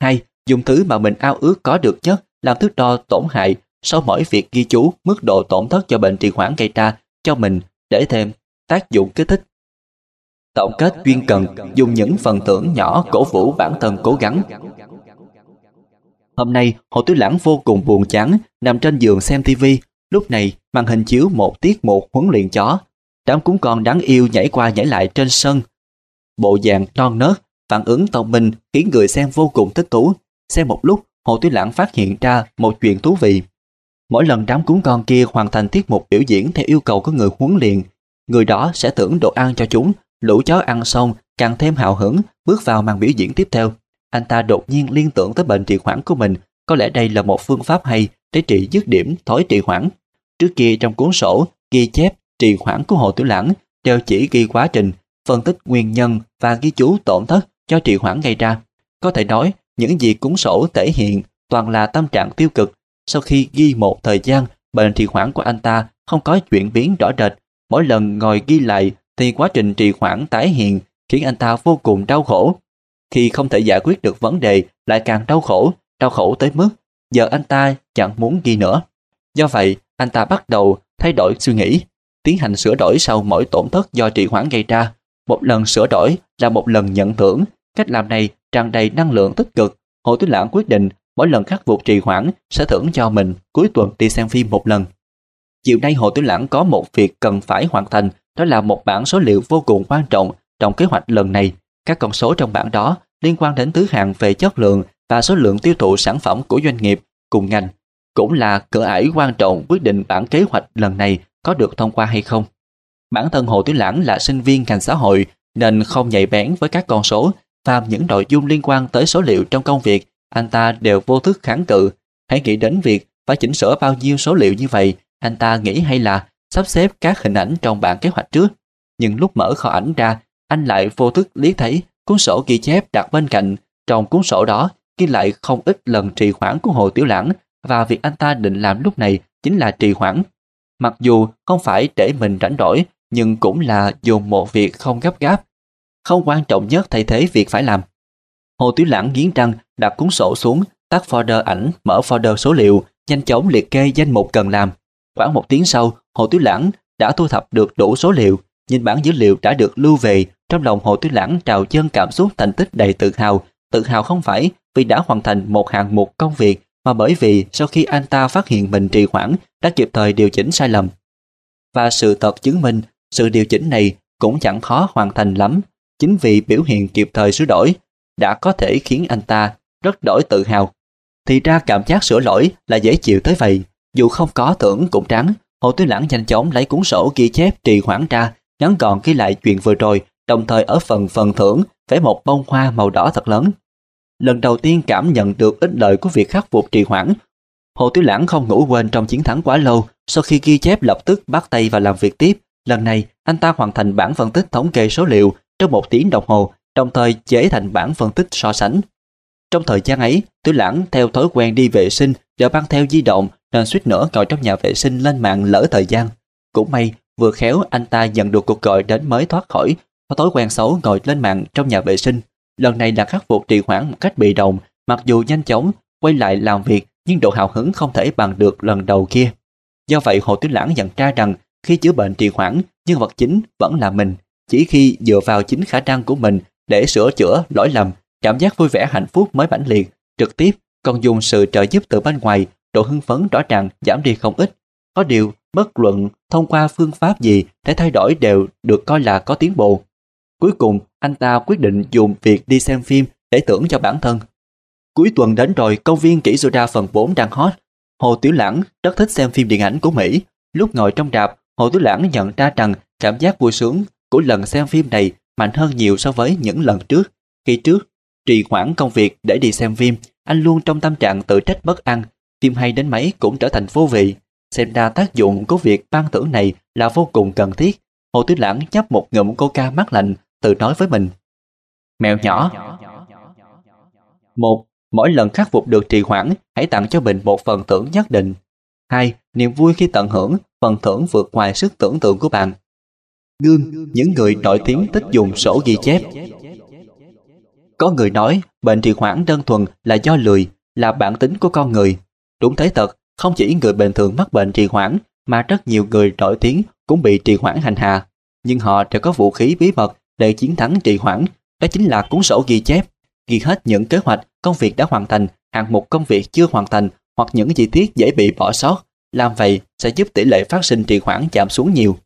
hai Dùng thứ mà mình ao ước có được nhất làm thước đo tổn hại sau mỗi việc ghi chú mức độ tổn thất cho bệnh trì hoãn gây ra cho mình để thêm tác dụng kích thích. Tổng kết chuyên cần dùng những phần thưởng nhỏ cổ vũ bản thân cố gắng. Hôm nay, Hồ Tứ Lãng vô cùng buồn chán, nằm trên giường xem tivi Lúc này, màn hình chiếu một tiết một huấn luyện chó. Đám cúng con đáng yêu nhảy qua nhảy lại trên sân. Bộ dạng non nớt, phản ứng thông minh khiến người xem vô cùng thích thú. Xem một lúc, Hồ tuyết Lãng phát hiện ra một chuyện thú vị. Mỗi lần đám cúng con kia hoàn thành tiết mục biểu diễn theo yêu cầu của người huấn luyện, người đó sẽ thưởng đồ ăn cho chúng, lũ chó ăn xong càng thêm hào hứng bước vào màn biểu diễn tiếp theo. Anh ta đột nhiên liên tưởng tới bệnh trì hoãn của mình, có lẽ đây là một phương pháp hay để trị dứt điểm thói trì hoãn. Trước kia trong cuốn sổ ghi chép trì hoãn của Hồ Tiểu Lãng đều chỉ ghi quá trình, phân tích nguyên nhân và ghi chú tổn thất cho trì hoãn gây ra. Có thể nói, những gì cuốn sổ thể hiện toàn là tâm trạng tiêu cực. Sau khi ghi một thời gian, bệnh trì hoãn của anh ta không có chuyển biến rõ rệt. Mỗi lần ngồi ghi lại thì quá trình trì hoãn tái hiện khiến anh ta vô cùng đau khổ. Khi không thể giải quyết được vấn đề lại càng đau khổ, đau khổ tới mức giờ anh ta chẳng muốn ghi nữa. Do vậy, anh ta bắt đầu thay đổi suy nghĩ, tiến hành sửa đổi sau mỗi tổn thất do trì hoãn gây ra. Một lần sửa đổi là một lần nhận thưởng. Cách làm này tràn đầy năng lượng tích cực. Hồ Tuyết Lãng quyết định mỗi lần khắc phục trì hoãn sẽ thưởng cho mình cuối tuần đi xem phim một lần. Chiều nay Hồ Tuyết Lãng có một việc cần phải hoàn thành, đó là một bản số liệu vô cùng quan trọng trong kế hoạch lần này. Các con số trong bản đó liên quan đến thứ hạng về chất lượng và số lượng tiêu thụ sản phẩm của doanh nghiệp cùng ngành, cũng là cửa ải quan trọng quyết định bản kế hoạch lần này có được thông qua hay không. Bản thân Hồ tiểu Lãng là sinh viên ngành xã hội nên không nhạy bén với các con số và những nội dung liên quan tới số liệu trong công việc, anh ta đều vô thức kháng cự. Hãy nghĩ đến việc phải chỉnh sửa bao nhiêu số liệu như vậy, anh ta nghĩ hay là sắp xếp các hình ảnh trong bản kế hoạch trước. Nhưng lúc mở kho ảnh ra, anh lại vô thức liếc thấy cuốn sổ ghi chép đặt bên cạnh. Trong cuốn sổ đó ghi lại không ít lần trì hoãn của Hồ Tiểu Lãng và việc anh ta định làm lúc này chính là trì hoãn. Mặc dù không phải để mình rảnh rỗi, nhưng cũng là dùng một việc không gấp gáp không quan trọng nhất thay thế việc phải làm. Hồ Tiểu Lãng nghiến răng đặt cuốn sổ xuống, tắt folder ảnh, mở folder số liệu, nhanh chóng liệt kê danh mục cần làm. Khoảng một tiếng sau, Hồ Tiểu Lãng đã thu thập được đủ số liệu, nhìn bản dữ liệu đã được lưu về, trong lòng Hồ Tiểu Lãng trào chân cảm xúc thành tích đầy tự hào. Tự hào không phải vì đã hoàn thành một hạng mục công việc, mà bởi vì sau khi anh ta phát hiện mình trì hoãn, đã kịp thời điều chỉnh sai lầm. Và sự thật chứng minh, sự điều chỉnh này cũng chẳng khó hoàn thành lắm, Chính vì biểu hiện kịp thời sửa đổi đã có thể khiến anh ta rất đổi tự hào. Thì ra cảm giác sửa lỗi là dễ chịu tới vậy. Dù không có thưởng cũng trắng, Hồ Tuyết Lãng nhanh chóng lấy cuốn sổ ghi chép trì hoãn ra, ngắn gọn ghi lại chuyện vừa rồi, đồng thời ở phần phần thưởng vẽ một bông hoa màu đỏ thật lớn. Lần đầu tiên cảm nhận được ích lợi của việc khắc phục trì hoãn, Hồ Tiểu Lãng không ngủ quên trong chiến thắng quá lâu, sau khi ghi chép lập tức bắt tay vào làm việc tiếp. Lần này, anh ta hoàn thành bản phân tích thống kê số liệu trong một tiếng đồng hồ, đồng thời chế thành bản phân tích so sánh. Trong thời gian ấy, Tiểu Lãng theo thói quen đi vệ sinh và mang theo di động nên suýt nữa ngồi trong nhà vệ sinh lên mạng lỡ thời gian. Cũng may, vừa khéo anh ta nhận được cuộc gọi đến mới thoát khỏi, có thói quen xấu ngồi lên mạng trong nhà vệ sinh. Lần này là khắc phục trì hoãn một cách bị động, mặc dù nhanh chóng quay lại làm việc nhưng độ hào hứng không thể bằng được lần đầu kia. Do vậy Hồ Tiểu Lãng nhận ra rằng khi chữa bệnh trì hoãn, nhân vật chính vẫn là mình. Chỉ khi dựa vào chính khả năng của mình để sửa chữa lỗi lầm, cảm giác vui vẻ hạnh phúc mới mãnh liệt, trực tiếp còn dùng sự trợ giúp từ bên ngoài, độ hưng phấn rõ ràng giảm đi không ít. Có điều, bất luận thông qua phương pháp gì để thay đổi đều được coi là có tiến bộ. Cuối cùng, anh ta quyết định dùng việc đi xem phim để tưởng cho bản thân. Cuối tuần đến rồi, công viên kỹ soda phần 4 đang hot. Hồ Tiểu Lãng rất thích xem phim điện ảnh của Mỹ. Lúc ngồi trong rạp, Hồ Tiểu Lãng nhận ra rằng cảm giác vui sướng của lần xem phim này mạnh hơn nhiều so với những lần trước. Khi trước, trì hoãn công việc để đi xem phim, anh luôn trong tâm trạng tự trách bất an. Phim hay đến mấy cũng trở thành vô vị. Xem ra tác dụng của việc ban thưởng này là vô cùng cần thiết. Hồ Tiểu Lãng nhấp một ngụm coca mát lạnh, tự nói với mình. Mèo nhỏ. Một, mỗi lần khắc phục được trì hoãn, hãy tặng cho mình một phần thưởng nhất định. Hai, niềm vui khi tận hưởng, phần thưởng vượt ngoài sức tưởng tượng của bạn. Gương, những người nổi tiếng tích dùng sổ ghi chép. Có người nói bệnh trì hoãn đơn thuần là do lười, là bản tính của con người. Đúng thế thật, không chỉ người bình thường mắc bệnh trì hoãn mà rất nhiều người nổi tiếng cũng bị trì hoãn hành hạ. Nhưng họ đều có vũ khí bí mật để chiến thắng trì hoãn, đó chính là cuốn sổ ghi chép, ghi hết những kế hoạch, công việc đã hoàn thành, hạng mục công việc chưa hoàn thành hoặc những chi tiết dễ bị bỏ sót. Làm vậy sẽ giúp tỷ lệ phát sinh trì hoãn giảm xuống nhiều.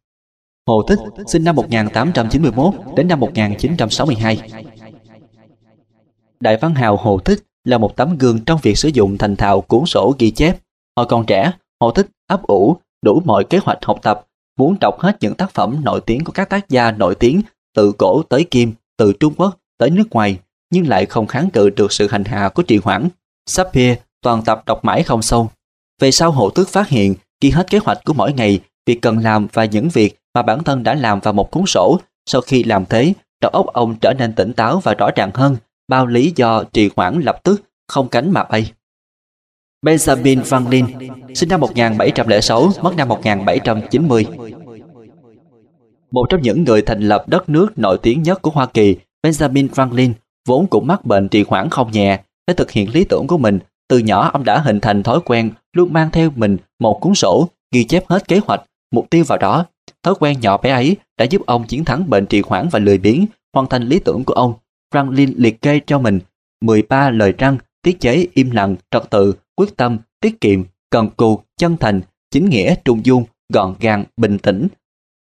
Hồ Thích sinh năm 1891 đến năm 1962. Đại văn hào Hồ Thích là một tấm gương trong việc sử dụng thành thạo cuốn sổ ghi chép. Hồi còn trẻ, Hồ Thích ấp ủ đủ mọi kế hoạch học tập, muốn đọc hết những tác phẩm nổi tiếng của các tác gia nổi tiếng từ cổ tới kim, từ Trung Quốc tới nước ngoài, nhưng lại không kháng cự được sự hành hạ của trì hoãn. Sắp bia toàn tập đọc mãi không sâu. Về sau hộ Tước phát hiện, ghi hết kế hoạch của mỗi ngày, việc cần làm và những việc mà bản thân đã làm vào một cuốn sổ. Sau khi làm thế, đầu óc ông trở nên tỉnh táo và rõ ràng hơn, bao lý do trì hoãn lập tức không cánh mà bay. Benjamin Franklin, sinh năm 1706, mất năm 1790. Một trong những người thành lập đất nước nổi tiếng nhất của Hoa Kỳ, Benjamin Franklin vốn cũng mắc bệnh trì hoãn không nhẹ. Để thực hiện lý tưởng của mình, từ nhỏ ông đã hình thành thói quen luôn mang theo mình một cuốn sổ, ghi chép hết kế hoạch, mục tiêu vào đó. Thói quen nhỏ bé ấy đã giúp ông chiến thắng bệnh trì hoãn và lười biếng, hoàn thành lý tưởng của ông. Franklin liệt kê cho mình 13 lời răng, tiết chế im lặng, trật tự, quyết tâm, tiết kiệm, cần cù, chân thành, chính nghĩa, trung dung, gọn gàng, bình tĩnh,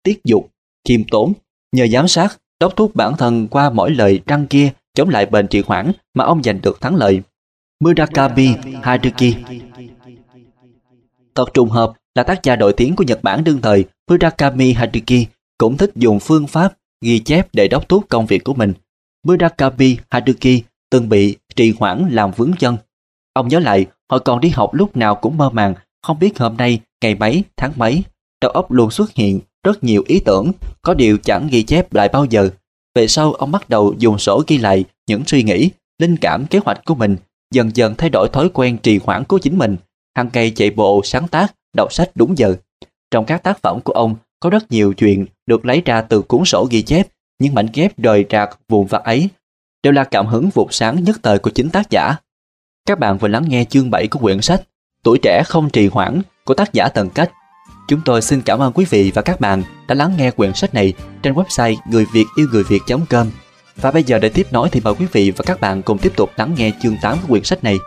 tiết dục, khiêm tốn. Nhờ giám sát, đốc thúc bản thân qua mỗi lời răng kia chống lại bệnh trì hoãn mà ông giành được thắng lợi. Murakami Haruki Thật trùng hợp là tác giả nổi tiếng của Nhật Bản đương thời Murakami Haruki cũng thích dùng phương pháp ghi chép để đốc thúc công việc của mình. Murakami Haruki từng bị trì hoãn làm vướng chân. Ông nhớ lại, họ còn đi học lúc nào cũng mơ màng, không biết hôm nay, ngày mấy, tháng mấy. Đầu óc luôn xuất hiện rất nhiều ý tưởng, có điều chẳng ghi chép lại bao giờ. Về sau, ông bắt đầu dùng sổ ghi lại những suy nghĩ, linh cảm kế hoạch của mình, dần dần thay đổi thói quen trì hoãn của chính mình, hàng ngày chạy bộ, sáng tác, đọc sách đúng giờ. Trong các tác phẩm của ông có rất nhiều chuyện được lấy ra từ cuốn sổ ghi chép, những mảnh ghép rời rạc vụn vặt ấy đều là cảm hứng vụt sáng nhất thời của chính tác giả. Các bạn vừa lắng nghe chương 7 của quyển sách Tuổi trẻ không trì hoãn của tác giả Tần Cách. Chúng tôi xin cảm ơn quý vị và các bạn đã lắng nghe quyển sách này trên website người việt yêu người việt com Và bây giờ để tiếp nối thì mời quý vị và các bạn cùng tiếp tục lắng nghe chương 8 của quyển sách này.